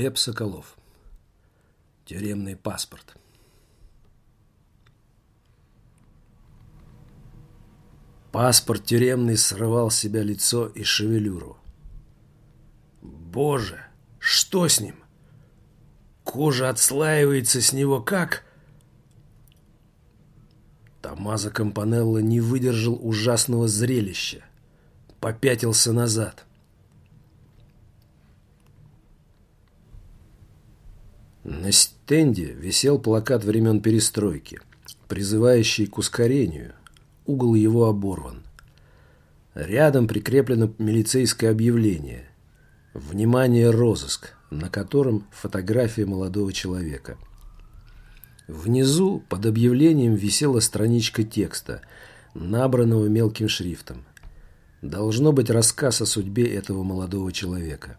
Глеб Соколов. Тюремный паспорт. Паспорт тюремный срывал с себя лицо и шевелюру. Боже, что с ним? Кожа отслаивается с него как... Томазо Кампанелло не выдержал ужасного зрелища. Попятился назад. На стенде висел плакат времен перестройки, призывающий к ускорению. Угол его оборван. Рядом прикреплено милицейское объявление. «Внимание, розыск», на котором фотография молодого человека. Внизу под объявлением висела страничка текста, набранного мелким шрифтом. Должно быть рассказ о судьбе этого молодого человека.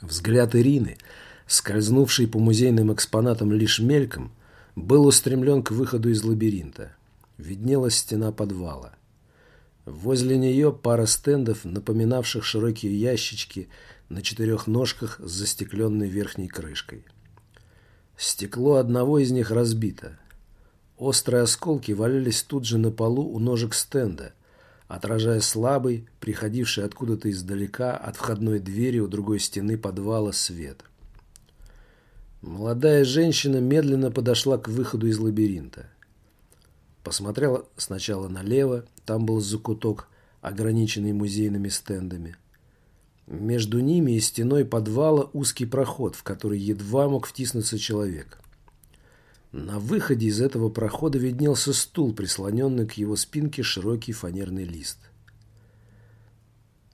Взгляд Ирины – скользнувший по музейным экспонатам лишь мельком, был устремлен к выходу из лабиринта. Виднелась стена подвала. Возле нее пара стендов, напоминавших широкие ящички на четырех ножках с застекленной верхней крышкой. Стекло одного из них разбито. Острые осколки валялись тут же на полу у ножек стенда, отражая слабый, приходивший откуда-то издалека от входной двери у другой стены подвала свет. Молодая женщина медленно подошла к выходу из лабиринта. Посмотрела сначала налево, там был закуток, ограниченный музейными стендами. Между ними и стеной подвала узкий проход, в который едва мог втиснуться человек. На выходе из этого прохода виднелся стул, прислоненный к его спинке широкий фанерный лист.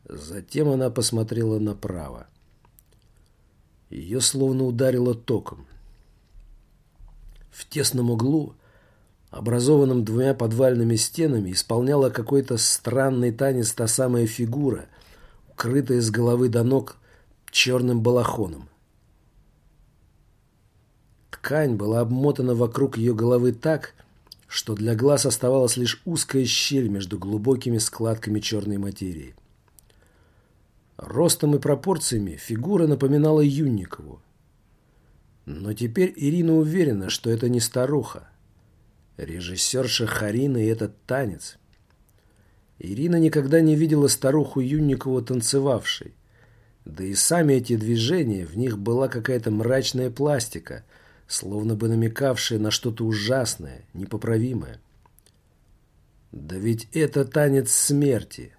Затем она посмотрела направо. Ее словно ударило током. В тесном углу, образованном двумя подвальными стенами, исполняла какой-то странный танец та самая фигура, укрытая с головы до ног черным балахоном. Ткань была обмотана вокруг ее головы так, что для глаз оставалась лишь узкая щель между глубокими складками черной материи. Ростом и пропорциями фигура напоминала Юнникову. Но теперь Ирина уверена, что это не старуха. Режиссерша Харина и этот танец. Ирина никогда не видела старуху Юнникову танцевавшей. Да и сами эти движения, в них была какая-то мрачная пластика, словно бы намекавшая на что-то ужасное, непоправимое. Да ведь это танец смерти.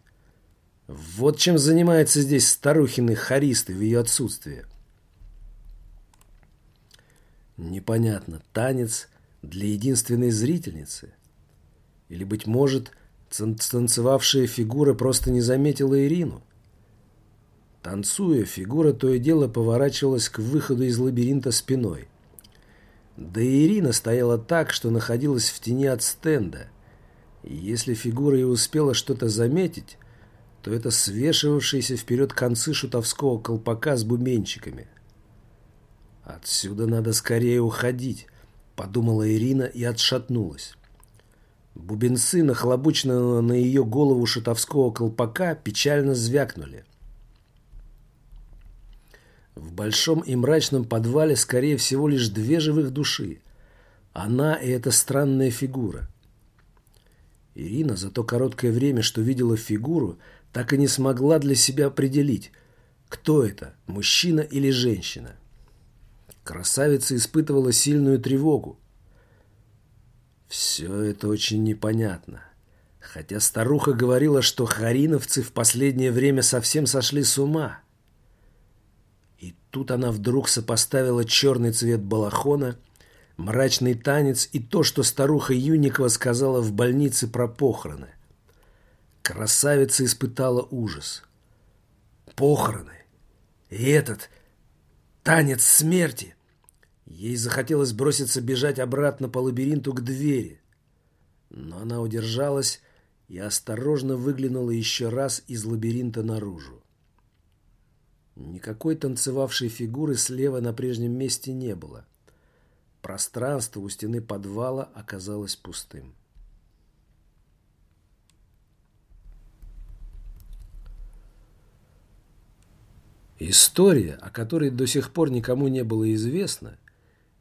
Вот чем занимаются здесь старухины харисты в ее отсутствие. Непонятно, танец для единственной зрительницы? Или, быть может, танцевавшая фигура просто не заметила Ирину? Танцуя, фигура то и дело поворачивалась к выходу из лабиринта спиной. Да и Ирина стояла так, что находилась в тени от стенда. И если фигура и успела что-то заметить, то это свешивавшиеся вперед концы шутовского колпака с бубенчиками. «Отсюда надо скорее уходить», — подумала Ирина и отшатнулась. Бубенцы, нахлобученного на ее голову шутовского колпака, печально звякнули. В большом и мрачном подвале, скорее всего, лишь две живых души. Она и эта странная фигура. Ирина за то короткое время, что видела фигуру, — так и не смогла для себя определить, кто это, мужчина или женщина. Красавица испытывала сильную тревогу. Все это очень непонятно. Хотя старуха говорила, что хариновцы в последнее время совсем сошли с ума. И тут она вдруг сопоставила черный цвет балахона, мрачный танец и то, что старуха Юникова сказала в больнице про похороны. Красавица испытала ужас. Похороны. И этот танец смерти. Ей захотелось броситься бежать обратно по лабиринту к двери. Но она удержалась и осторожно выглянула еще раз из лабиринта наружу. Никакой танцевавшей фигуры слева на прежнем месте не было. Пространство у стены подвала оказалось пустым. История, о которой до сих пор никому не было известно,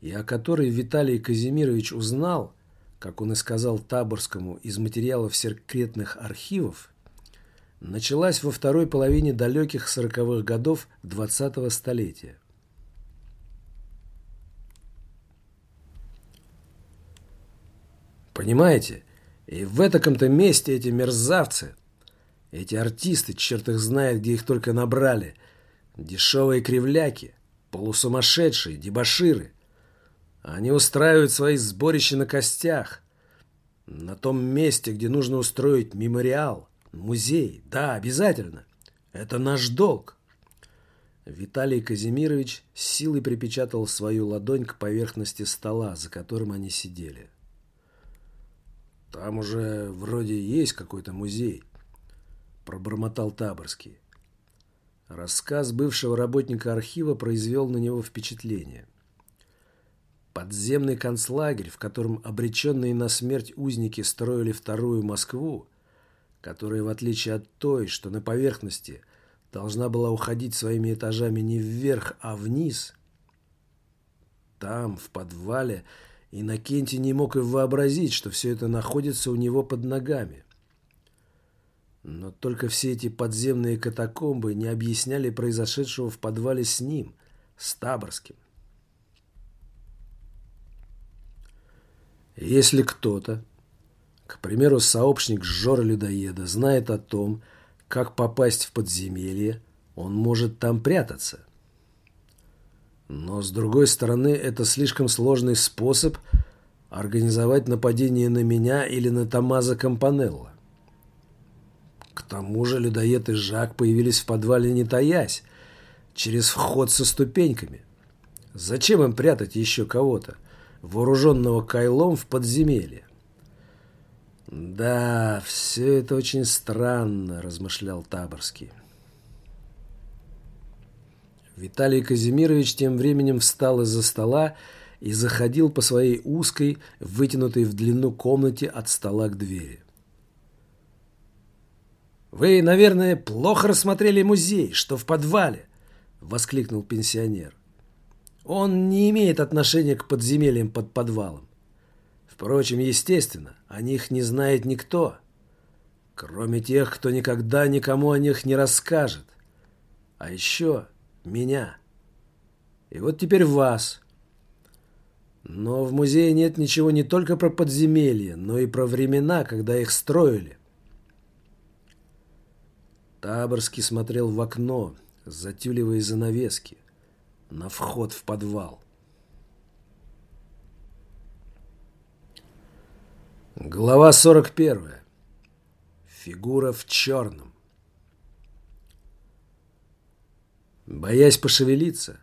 и о которой Виталий Казимирович узнал, как он и сказал Таборскому, из материалов секретных архивов, началась во второй половине далеких сороковых годов 20-го столетия. Понимаете, и в этом-то месте эти мерзавцы, эти артисты, черт их знает, где их только набрали, дешевые кривляки, полусумасшедшие, дебоширы, они устраивают свои сборища на костях, на том месте, где нужно устроить мемориал – Музей, да, обязательно. Это наш долг. Виталий Казимирович силой припечатал свою ладонь к поверхности стола, за которым они сидели. «Там уже вроде есть какой-то музей», – пробормотал Таборский. Рассказ бывшего работника архива произвел на него впечатление. Подземный концлагерь, в котором обреченные на смерть узники строили вторую Москву, которая, в отличие от той, что на поверхности, должна была уходить своими этажами не вверх, а вниз, там, в подвале, Иннокентий не мог и вообразить, что все это находится у него под ногами. Но только все эти подземные катакомбы не объясняли произошедшего в подвале с ним, с Таборским. Если кто-то к примеру, сообщник Жора-людоеда знает о том, как попасть в подземелье, он может там прятаться. Но, с другой стороны, это слишком сложный способ организовать нападение на меня или на Томазо Кампанелло. К тому же людоед и Жак появились в подвале не таясь, через вход со ступеньками. Зачем им прятать еще кого-то, вооруженного кайлом в подземелье? «Да, все это очень странно», – размышлял Таборский. Виталий Казимирович тем временем встал из-за стола и заходил по своей узкой, вытянутой в длину комнате от стола к двери. «Вы, наверное, плохо рассмотрели музей, что в подвале», – воскликнул пенсионер. «Он не имеет отношения к подземельям под подвалом. Впрочем, естественно, о них не знает никто, кроме тех, кто никогда никому о них не расскажет. А еще меня. И вот теперь вас. Но в музее нет ничего не только про подземелья, но и про времена, когда их строили. Таборский смотрел в окно, затюливая занавески, на вход в подвал. Глава 41. Фигура в черном. Боясь пошевелиться,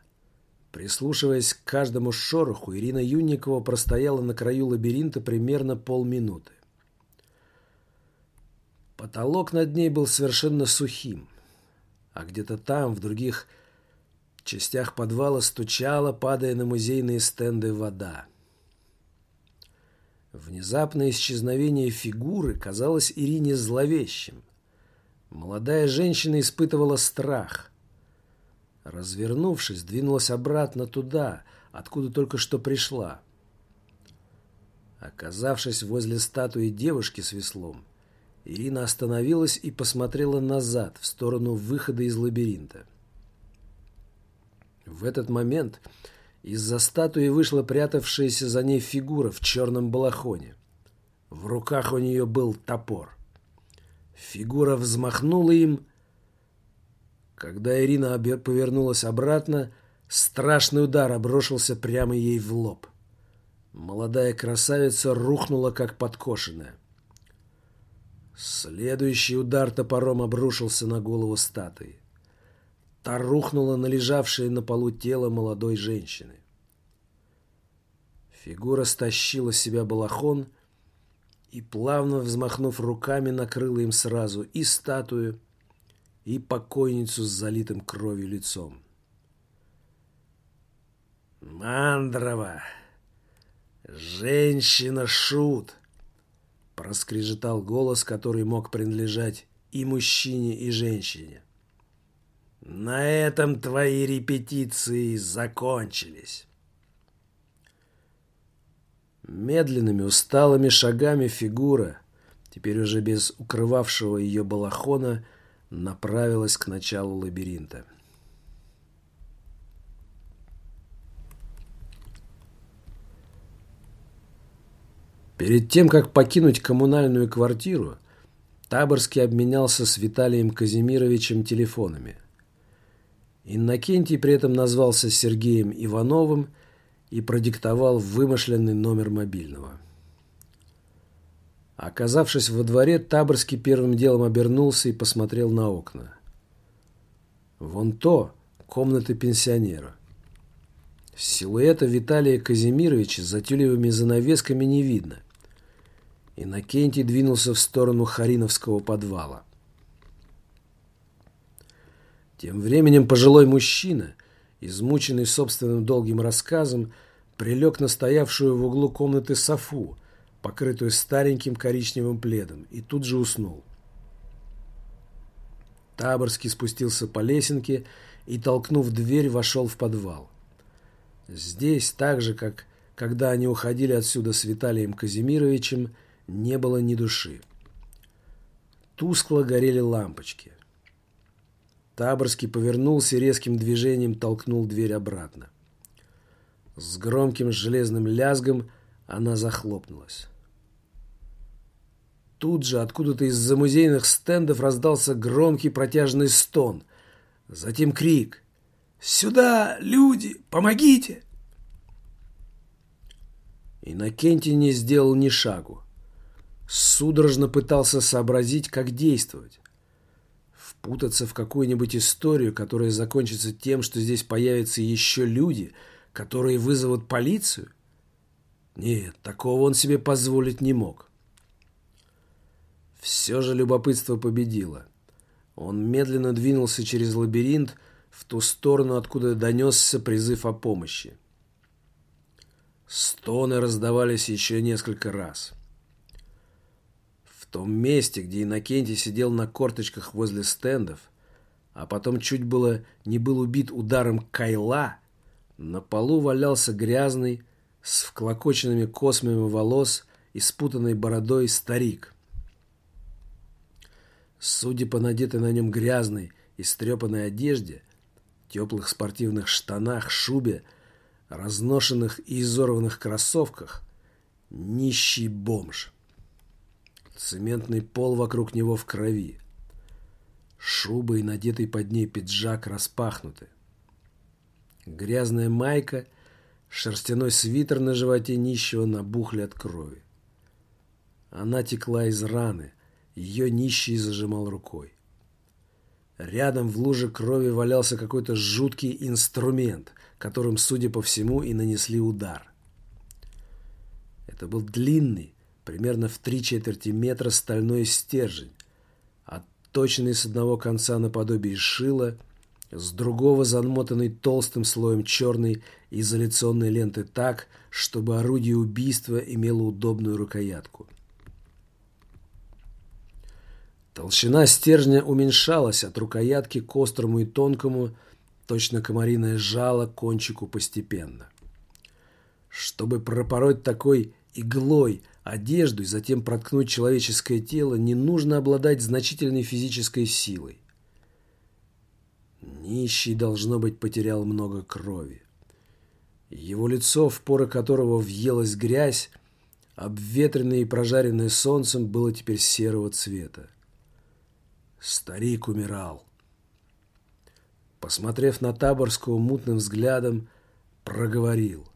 прислушиваясь к каждому шороху, Ирина Юнникова простояла на краю лабиринта примерно полминуты. Потолок над ней был совершенно сухим, а где-то там, в других частях подвала, стучала, падая на музейные стенды, вода. Внезапное исчезновение фигуры казалось Ирине зловещим. Молодая женщина испытывала страх. Развернувшись, двинулась обратно туда, откуда только что пришла. Оказавшись возле статуи девушки с веслом, Ирина остановилась и посмотрела назад, в сторону выхода из лабиринта. В этот момент из-за статуи вышла прятавшаяся за ней фигура в черном балахоне. В руках у нее был топор. Фигура взмахнула им. Когда Ирина повернулась обратно, страшный удар обрушился прямо ей в лоб. Молодая красавица рухнула, как подкошенная. Следующий удар топором обрушился на голову статуи. Та рухнула на лежавшее на полу тело молодой женщины. Фигура стащила с себя балахон и, плавно взмахнув руками, накрыла им сразу и статую, и покойницу с залитым кровью лицом. «Мандрова! Женщина-шут!» Проскрежетал голос, который мог принадлежать и мужчине, и женщине. На этом твои репетиции закончились. Медленными, усталыми шагами фигура, теперь уже без укрывавшего ее балахона, направилась к началу лабиринта. Перед тем, как покинуть коммунальную квартиру, Таборский обменялся с Виталием Казимировичем телефонами. Иннокентий при этом назвался Сергеем Ивановым и продиктовал вымышленный номер мобильного. Оказавшись во дворе, Таборский первым делом обернулся и посмотрел на окна. Вон то комната пенсионера. Силуэта Виталия Казимировича за тюлевыми занавесками не видно. Иннокентий двинулся в сторону Хариновского подвала. Тем временем пожилой мужчина, измученный собственным долгим рассказом, прилег на стоявшую в углу комнаты софу, покрытую стареньким коричневым пледом, и тут же уснул. Таборский спустился по лесенке и, толкнув дверь, вошел в подвал. Здесь, так же, как когда они уходили отсюда с Виталием Казимировичем, не было ни души. Тускло горели лампочки. Таборский повернулся и резким движением толкнул дверь обратно. С громким железным лязгом она захлопнулась. Тут же откуда-то из-за музейных стендов раздался громкий протяжный стон. Затем крик. «Сюда, люди! Помогите!» Иннокентий не сделал ни шагу. Судорожно пытался сообразить, как действовать. Впутаться в какую-нибудь историю, которая закончится тем, что здесь появятся еще люди, которые вызовут полицию? Нет, такого он себе позволить не мог. Все же любопытство победило. Он медленно двинулся через лабиринт в ту сторону, откуда донесся призыв о помощи. Стоны раздавались еще несколько раз том месте, где Иннокентий сидел на корточках возле стендов, а потом чуть было не был убит ударом кайла, на полу валялся грязный, с вклокоченными космами волос и спутанной бородой старик. Судя по надетой на нем грязной и стрепанной одежде, теплых спортивных штанах, шубе, разношенных и изорванных кроссовках, нищий бомж. Цементный пол вокруг него в крови. Шуба и надетый под ней пиджак распахнуты. Грязная майка, шерстяной свитер на животе нищего набухли от крови. Она текла из раны, ее нищий зажимал рукой. Рядом в луже крови валялся какой-то жуткий инструмент, которым, судя по всему, и нанесли удар. Это был длинный, примерно в три четверти метра стальной стержень, отточенный с одного конца наподобие шила, с другого замотанный толстым слоем черной изоляционной ленты так, чтобы орудие убийства имело удобную рукоятку. Толщина стержня уменьшалась от рукоятки к острому и тонкому, точно комариное жало кончику постепенно. Чтобы пропороть такой иглой одежду и затем проткнуть человеческое тело, не нужно обладать значительной физической силой. Нищий, должно быть, потерял много крови. Его лицо, в поры которого въелась грязь, обветренное и прожаренное солнцем, было теперь серого цвета. Старик умирал. Посмотрев на Таборского мутным взглядом, проговорил.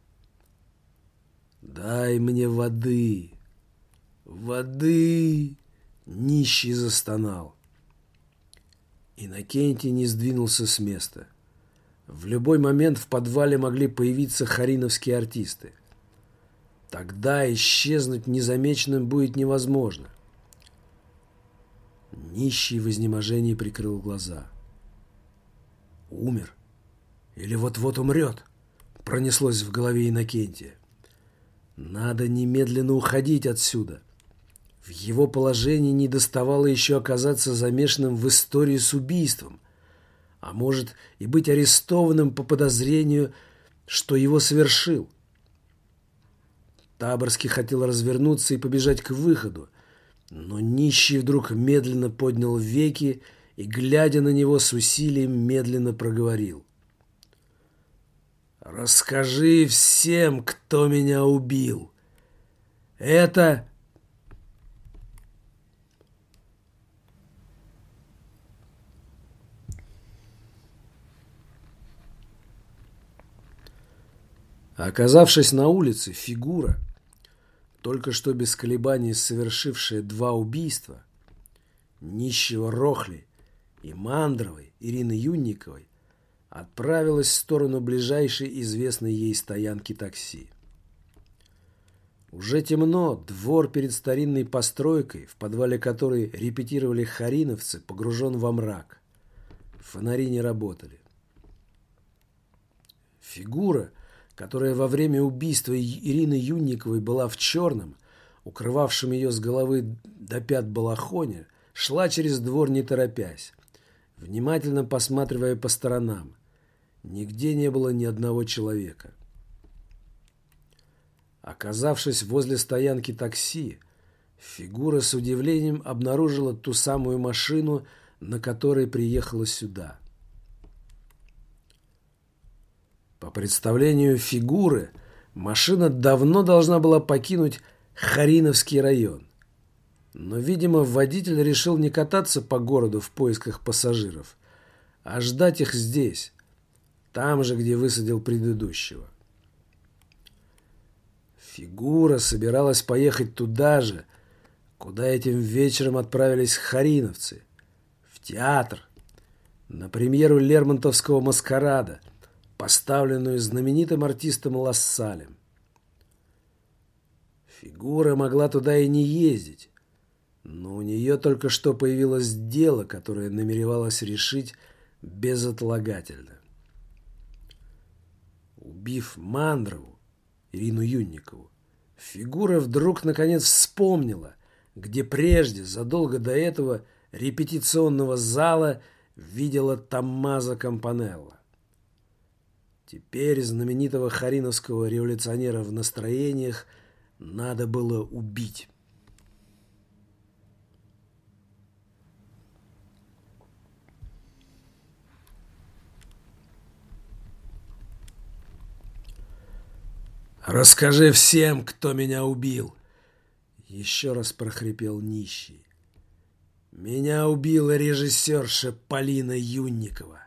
«Дай мне воды!» «Воды!» — нищий застонал. Иннокентий не сдвинулся с места. В любой момент в подвале могли появиться хариновские артисты. Тогда исчезнуть незамеченным будет невозможно. Нищий в изнеможении прикрыл глаза. «Умер? Или вот-вот умрет?» Пронеслось в голове Иннокентия. «Надо немедленно уходить отсюда. В его положении не доставало еще оказаться замешанным в истории с убийством. а может и быть арестованным по подозрению, что его совершил. Таборский хотел развернуться и побежать к выходу, но нищий вдруг медленно поднял веки и, глядя на него с усилием, медленно проговорил. «Расскажи всем, кто меня убил. Это Оказавшись на улице, фигура, только что без колебаний совершившая два убийства, нищего Рохли и Мандровой Ирины Юнниковой, отправилась в сторону ближайшей известной ей стоянки такси. Уже темно, двор перед старинной постройкой, в подвале которой репетировали хариновцы, погружен во мрак. Фонари не работали. Фигура, которая во время убийства Ирины Юнниковой была в черном, укрывавшем ее с головы до пят балахоне, шла через двор не торопясь, внимательно посматривая по сторонам. Нигде не было ни одного человека. Оказавшись возле стоянки такси, фигура с удивлением обнаружила ту самую машину, на которой приехала сюда. По представлению фигуры, машина давно должна была покинуть Хариновский район. Но, видимо, водитель решил не кататься по городу в поисках пассажиров, а ждать их здесь, там же, где высадил предыдущего. Фигура собиралась поехать туда же, куда этим вечером отправились хариновцы, в театр, на премьеру Лермонтовского «Маскарада», поставленную знаменитым артистом Лассалем. Фигура могла туда и не ездить, но у нее только что появилось дело, которое намеревалась решить безотлагательно. Убив Мандрову, Ирину Юнникову, фигура вдруг наконец вспомнила, где прежде, задолго до этого репетиционного зала, видела Томмазо Кампанелло. Теперь знаменитого хариновского революционера в настроениях надо было убить. «Расскажи всем, кто меня убил!» Еще раз прохрипел нищий. «Меня убила режиссерша Полина Юнникова.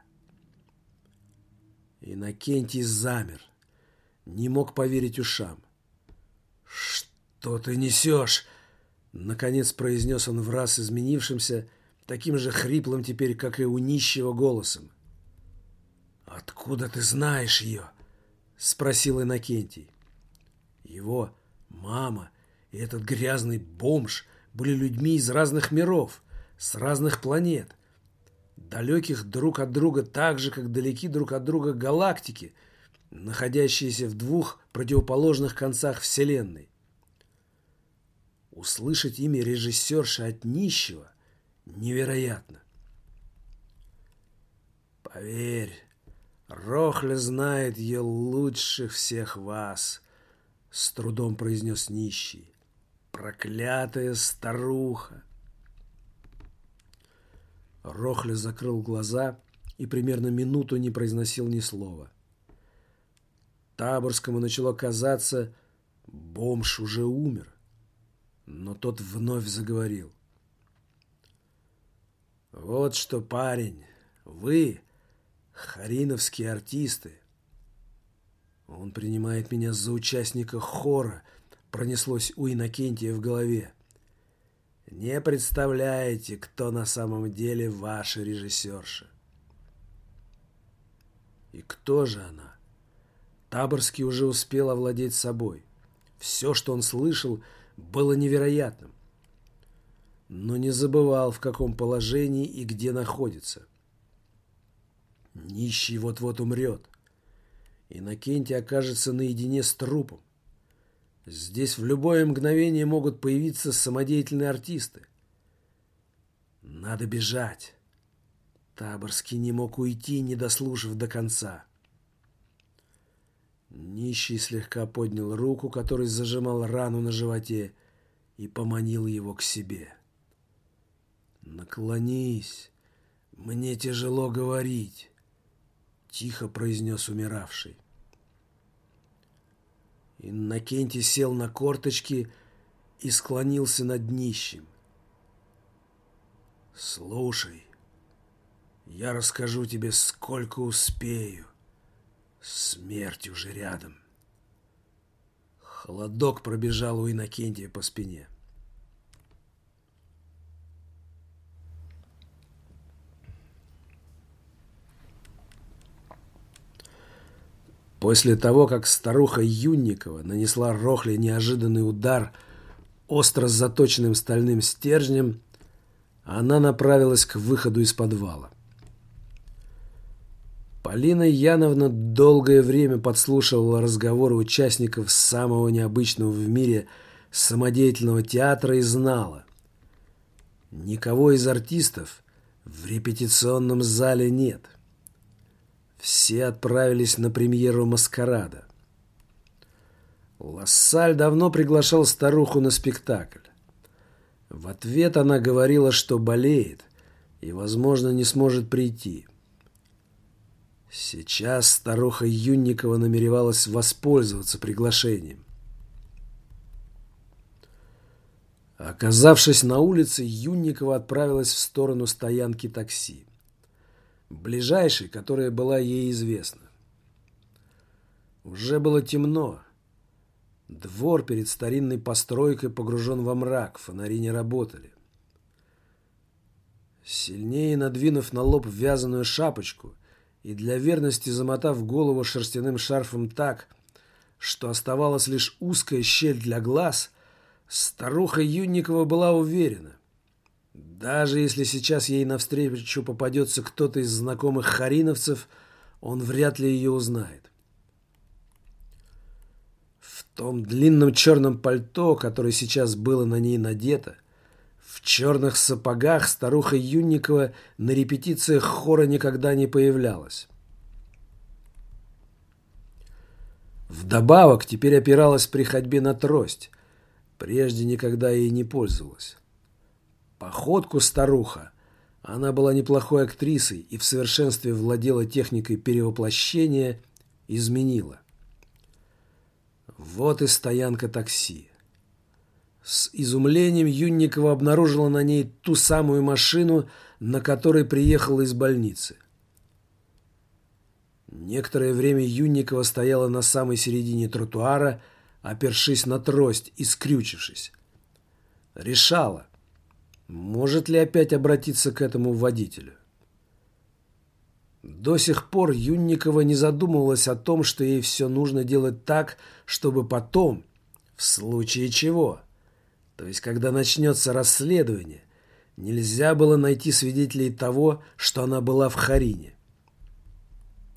Иннокентий замер. Не мог поверить ушам. «Что ты несешь?» Наконец произнес он в раз изменившимся, таким же хриплым теперь, как и у нищего голосом. «Откуда ты знаешь ее?» Спросил Иннокентий. Его мама и этот грязный бомж были людьми из разных миров, с разных планет далеких друг от друга так же, как далеки друг от друга галактики, находящиеся в двух противоположных концах Вселенной. Услышать имя режиссерши от нищего невероятно. Поверь, Рохля знает ее лучше всех вас, с трудом произнес нищий. Проклятая старуха! Рохля закрыл глаза и примерно минуту не произносил ни слова. Таборскому начало казаться, бомж уже умер. Но тот вновь заговорил. «Вот что, парень, вы, хариновские артисты, он принимает меня за участника хора», пронеслось у Иннокентия в голове. Не представляете, кто на самом деле ваша режиссерша. И кто же она? Таборский уже успел овладеть собой. Все, что он слышал, было невероятным. Но не забывал, в каком положении и где находится. Нищий вот-вот умрет. Иннокентий окажется наедине с трупом. Здесь в любое мгновение могут появиться самодеятельные артисты. Надо бежать. Таборский не мог уйти, не дослушав до конца. Нищий слегка поднял руку, который зажимал рану на животе, и поманил его к себе. «Наклонись, мне тяжело говорить», — тихо произнес умиравший. Иннокентий сел на корточки и склонился над нищим. «Слушай, я расскажу тебе, сколько успею. Смерть уже рядом». Холодок пробежал у Иннокентия по спине. После того, как старуха Юнникова нанесла Рохле неожиданный удар остро заточенным стальным стержнем, она направилась к выходу из подвала. Полина Яновна долгое время подслушивала разговоры участников самого необычного в мире самодеятельного театра и знала. Никого из артистов в репетиционном зале нет. Все отправились на премьеру «Маскарада». Лассаль давно приглашал старуху на спектакль. В ответ она говорила, что болеет и, возможно, не сможет прийти. Сейчас старуха Юнникова намеревалась воспользоваться приглашением. Оказавшись на улице, Юнникова отправилась в сторону стоянки такси ближайшей, которая была ей известна. Уже было темно. Двор перед старинной постройкой погружен во мрак, фонари не работали. Сильнее надвинув на лоб вязаную шапочку и для верности замотав голову шерстяным шарфом так, что оставалась лишь узкая щель для глаз, старуха Юнникова была уверена. Даже если сейчас ей навстречу попадется кто-то из знакомых хариновцев, он вряд ли ее узнает. В том длинном черном пальто, которое сейчас было на ней надето, в черных сапогах старуха Юнникова на репетициях хора никогда не появлялась. Вдобавок теперь опиралась при ходьбе на трость, прежде никогда ей не пользовалась. Походку старуха. Она была неплохой актрисой и в совершенстве владела техникой перевоплощения, изменила. Вот и стоянка такси. С изумлением Юнникова обнаружила на ней ту самую машину, на которой приехала из больницы. Некоторое время Юнникова стояла на самой середине тротуара, опершись на трость и скрючившись. Решала, может ли опять обратиться к этому водителю? До сих пор Юнникова не задумывалась о том, что ей все нужно делать так, чтобы потом, в случае чего, то есть когда начнется расследование, нельзя было найти свидетелей того, что она была в Харине.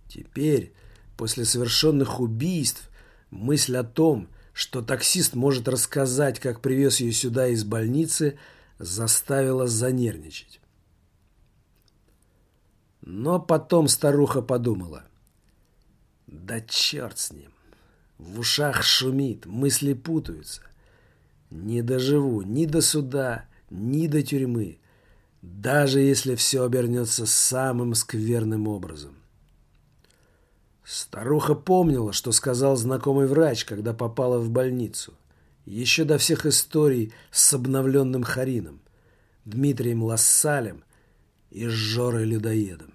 Теперь, после совершенных убийств, мысль о том, что таксист может рассказать, как привез ее сюда из больницы – заставило занервничать. Но потом старуха подумала. Да черт с ним. В ушах шумит, мысли путаются. Не доживу ни до суда, ни до тюрьмы, даже если все обернется самым скверным образом. Старуха помнила, что сказал знакомый врач, когда попала в больницу еще до всех историй с обновленным Харином, Дмитрием Лассалем и Жорой Людоедом.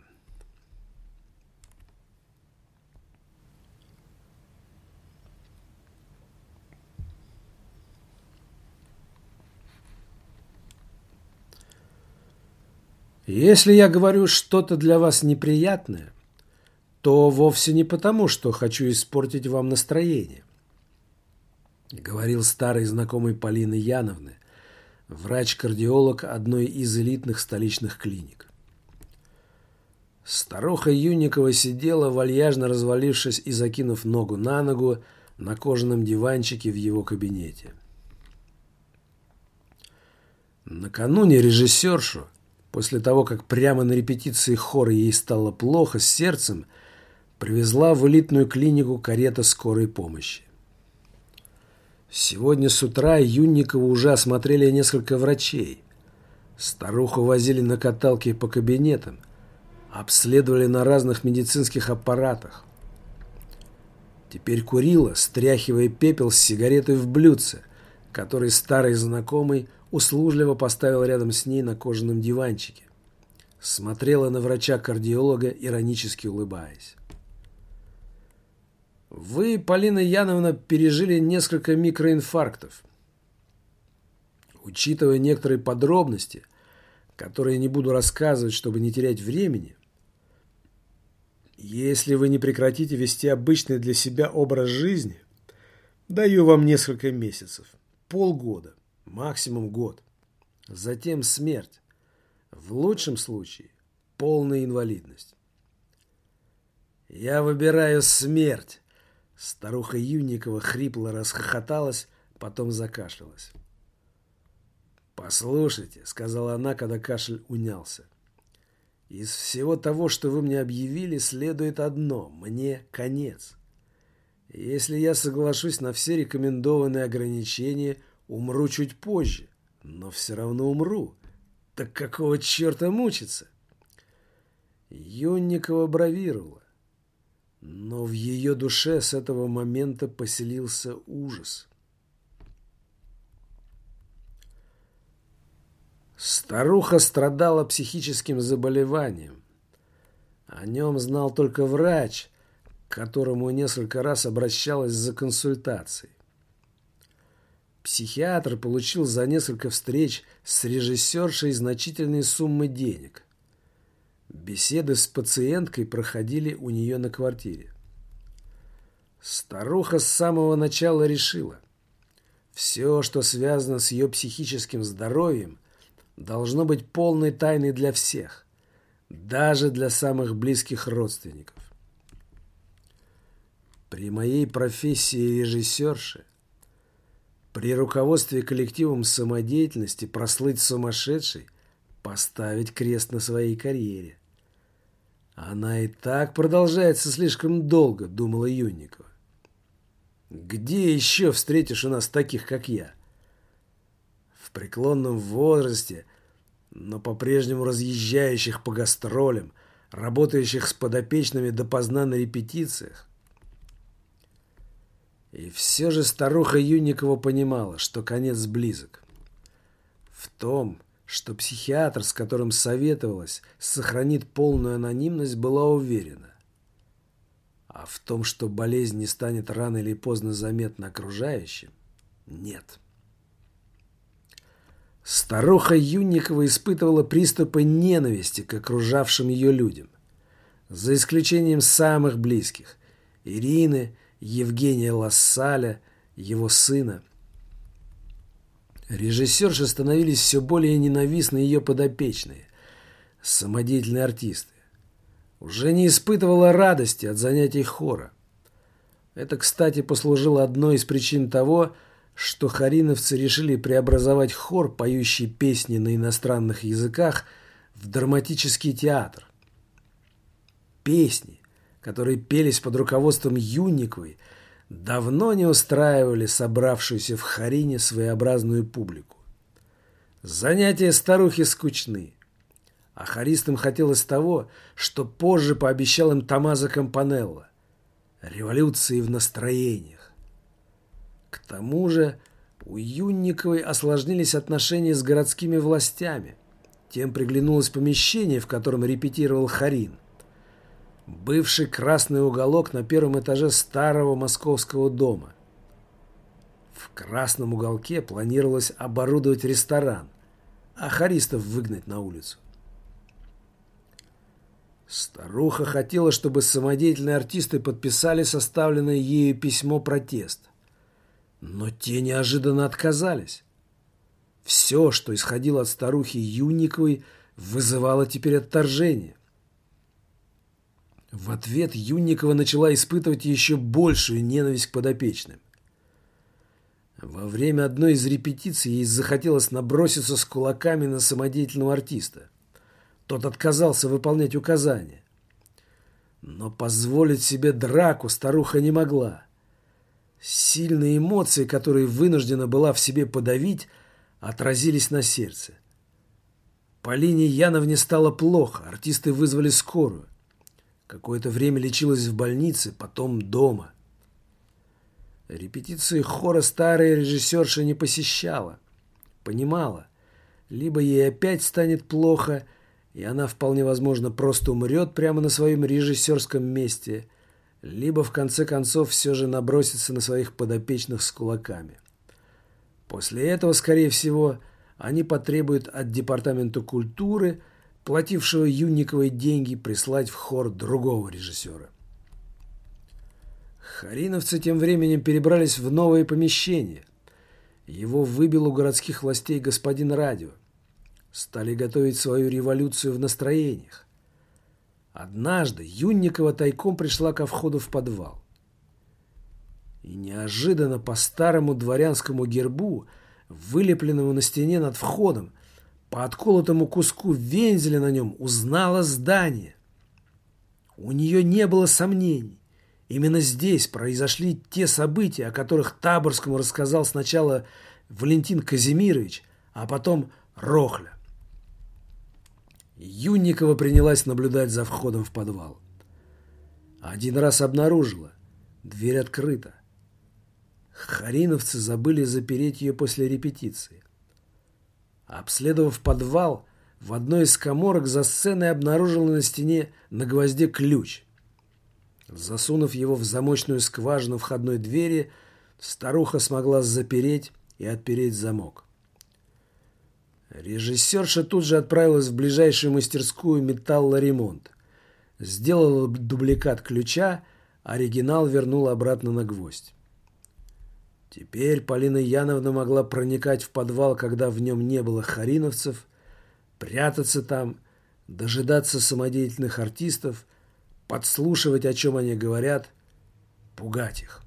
Если я говорю что-то для вас неприятное, то вовсе не потому, что хочу испортить вам настроение. — говорил старый знакомый Полины Яновны, врач-кардиолог одной из элитных столичных клиник. Старуха Юникова сидела, вальяжно развалившись и закинув ногу на ногу на кожаном диванчике в его кабинете. Накануне режиссершу, после того, как прямо на репетиции хора ей стало плохо с сердцем, привезла в элитную клинику карета скорой помощи. Сегодня с утра Юнникова уже осмотрели несколько врачей. Старуху возили на каталке по кабинетам, обследовали на разных медицинских аппаратах. Теперь курила, стряхивая пепел с сигаретой в блюдце, который старый знакомый услужливо поставил рядом с ней на кожаном диванчике. Смотрела на врача-кардиолога, иронически улыбаясь. Вы, Полина Яновна, пережили несколько микроинфарктов. Учитывая некоторые подробности, которые не буду рассказывать, чтобы не терять времени, если вы не прекратите вести обычный для себя образ жизни, даю вам несколько месяцев, полгода, максимум год. Затем смерть. В лучшем случае полная инвалидность. Я выбираю смерть, Старуха Юникова хрипло расхохоталась, потом закашлялась. «Послушайте», — сказала она, когда кашель унялся. «Из всего того, что вы мне объявили, следует одно — мне конец. Если я соглашусь на все рекомендованные ограничения, умру чуть позже, но все равно умру. Так какого черта мучиться?» Юнникова бравировала. Но в ее душе с этого момента поселился ужас. Старуха страдала психическим заболеванием. О нем знал только врач, к которому несколько раз обращалась за консультацией. Психиатр получил за несколько встреч с режиссершей значительные суммы денег. Беседы с пациенткой проходили у нее на квартире. Старуха с самого начала решила, все, что связано с ее психическим здоровьем, должно быть полной тайной для всех, даже для самых близких родственников. При моей профессии режиссерши, при руководстве коллективом самодеятельности прослыть сумасшедшей, поставить крест на своей карьере. Она и так продолжается слишком долго, думала Юнникова. Где еще встретишь у нас таких, как я? В преклонном возрасте, но по-прежнему разъезжающих по гастролям, работающих с подопечными допоздна на репетициях. И все же старуха Юнникова понимала, что конец близок. В том, что психиатр, с которым советовалась, сохранит полную анонимность, была уверена. А в том, что болезнь не станет рано или поздно заметна окружающим, нет. Старуха Юнникова испытывала приступы ненависти к окружавшим ее людям, за исключением самых близких – Ирины, Евгения Лассаля, его сына – Режиссерши становились все более ненавистны ее подопечные, самодеятельные артисты. Уже не испытывала радости от занятий хора. Это, кстати, послужило одной из причин того, что хариновцы решили преобразовать хор, поющий песни на иностранных языках, в драматический театр. Песни, которые пелись под руководством Юниковой, давно не устраивали собравшуюся в Харине своеобразную публику. Занятия старухи скучны. А харистам хотелось того, что позже пообещал им Томазо Кампанелло – революции в настроениях. К тому же у Юнниковой осложнились отношения с городскими властями. Тем приглянулось помещение, в котором репетировал Харин – бывший красный уголок на первом этаже старого московского дома. В красном уголке планировалось оборудовать ресторан, а харистов выгнать на улицу. Старуха хотела, чтобы самодеятельные артисты подписали составленное ею письмо протест. Но те неожиданно отказались. Все, что исходило от старухи Юниковой, вызывало теперь отторжение. В ответ Юнникова начала испытывать еще большую ненависть к подопечным. Во время одной из репетиций ей захотелось наброситься с кулаками на самодеятельного артиста. Тот отказался выполнять указания. Но позволить себе драку старуха не могла. Сильные эмоции, которые вынуждена была в себе подавить, отразились на сердце. Полине Яновне стало плохо, артисты вызвали скорую. Какое-то время лечилась в больнице, потом дома. Репетиции хора старая режиссерша не посещала. Понимала, либо ей опять станет плохо, и она вполне возможно просто умрет прямо на своем режиссерском месте, либо в конце концов все же набросится на своих подопечных с кулаками. После этого, скорее всего, они потребуют от Департамента культуры, платившего Юнниковой деньги, прислать в хор другого режиссера. Хариновцы тем временем перебрались в новое помещение. Его выбил у городских властей господин Радио. Стали готовить свою революцию в настроениях. Однажды Юнникова тайком пришла ко входу в подвал. И неожиданно по старому дворянскому гербу – вылепленному на стене над входом, по отколотому куску вензеля на нем узнала здание. У нее не было сомнений. Именно здесь произошли те события, о которых Таборскому рассказал сначала Валентин Казимирович, а потом Рохля. Юнникова принялась наблюдать за входом в подвал. Один раз обнаружила. Дверь открыта. Хариновцы забыли запереть ее после репетиции. Обследовав подвал, в одной из коморок за сценой обнаружила на стене на гвозде ключ. Засунув его в замочную скважину входной двери, старуха смогла запереть и отпереть замок. Режиссерша тут же отправилась в ближайшую мастерскую металлоремонт. Сделала дубликат ключа, оригинал вернула обратно на гвоздь. Теперь Полина Яновна могла проникать в подвал, когда в нем не было хариновцев, прятаться там, дожидаться самодеятельных артистов, подслушивать, о чем они говорят, пугать их.